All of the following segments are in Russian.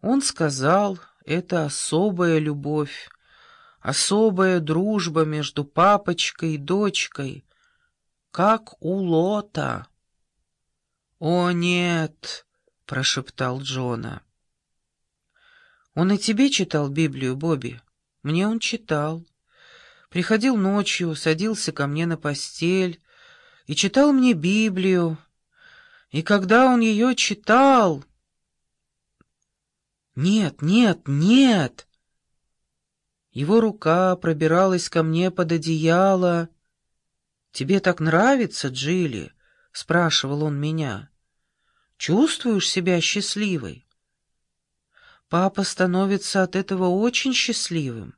Он сказал, это особая любовь, особая дружба между папочкой и дочкой, как у Лота. «О, нет!» — прошептал Джона. «Он и тебе читал Библию, Бобби?» «Мне он читал. Приходил ночью, садился ко мне на постель и читал мне Библию. И когда он ее читал...» «Нет, нет, нет!» Его рука пробиралась ко мне под одеяло. «Тебе так нравится, Джилли?» — спрашивал он меня. «Чувствуешь себя счастливой?» Папа становится от этого очень счастливым.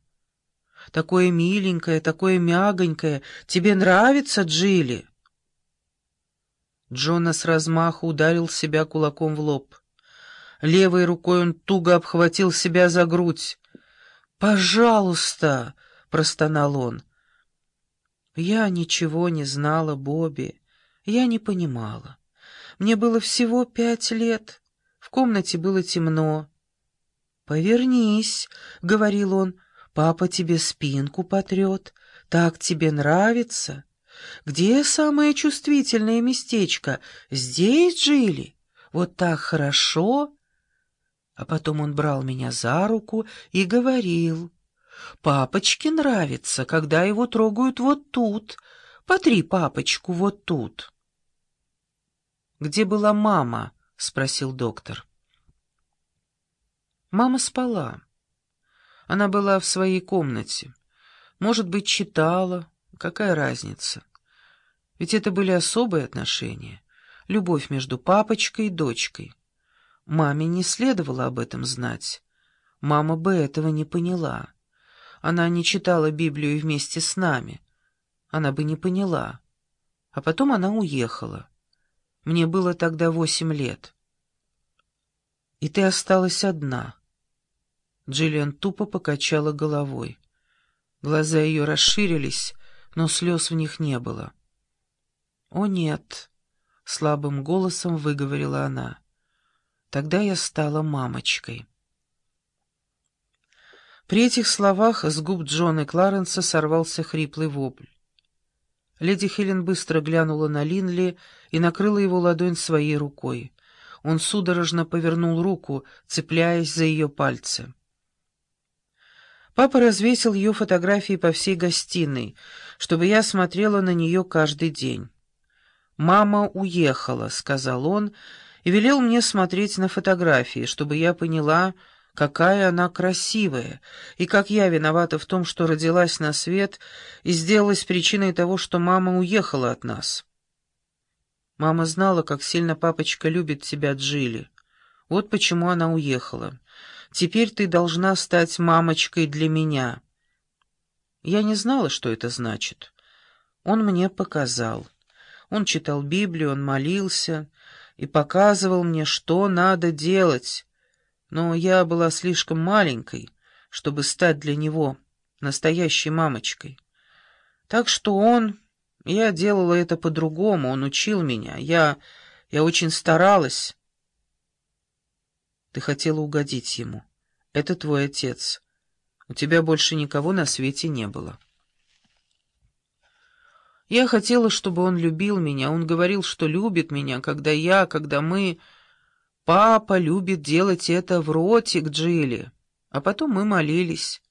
Такое миленькое, такое мягонькое. Тебе нравится, Джилли?» Джона с размаху ударил себя кулаком в лоб. Левой рукой он туго обхватил себя за грудь. «Пожалуйста!» — простонал он. Я ничего не знала, Бобби. Я не понимала. Мне было всего пять лет. В комнате было темно. «Повернись», — говорил он, — «папа тебе спинку потрет. Так тебе нравится? Где самое чувствительное местечко? Здесь, Джилли? Вот так хорошо?» А потом он брал меня за руку и говорил, «Папочке нравится, когда его трогают вот тут. Потри папочку вот тут». «Где была мама?» — спросил доктор. Мама спала. Она была в своей комнате. Может быть, читала. Какая разница? Ведь это были особые отношения. Любовь между папочкой и дочкой. Маме не следовало об этом знать. Мама бы этого не поняла. Она не читала Библию вместе с нами. Она бы не поняла. А потом она уехала. Мне было тогда восемь лет. И ты осталась одна. Джиллиан тупо покачала головой. Глаза ее расширились, но слез в них не было. «О, нет!» — слабым голосом выговорила она. Тогда я стала мамочкой. При этих словах с губ Джона Кларенса сорвался хриплый вопль. Леди Хелен быстро глянула на Линли и накрыла его ладонь своей рукой. Он судорожно повернул руку, цепляясь за ее пальцы. Папа развесил ее фотографии по всей гостиной, чтобы я смотрела на нее каждый день. «Мама уехала», — сказал он, — и велел мне смотреть на фотографии, чтобы я поняла, какая она красивая, и как я виновата в том, что родилась на свет и сделалась причиной того, что мама уехала от нас. Мама знала, как сильно папочка любит тебя, Джилли. Вот почему она уехала. Теперь ты должна стать мамочкой для меня. Я не знала, что это значит. Он мне показал. Он читал Библию, он молился и показывал мне, что надо делать, но я была слишком маленькой, чтобы стать для него настоящей мамочкой. Так что он... Я делала это по-другому, он учил меня. Я... я очень старалась. Ты хотела угодить ему. Это твой отец. У тебя больше никого на свете не было. Я хотела, чтобы он любил меня. Он говорил, что любит меня, когда я, когда мы... Папа любит делать это в ротик, Джилли. А потом мы молились.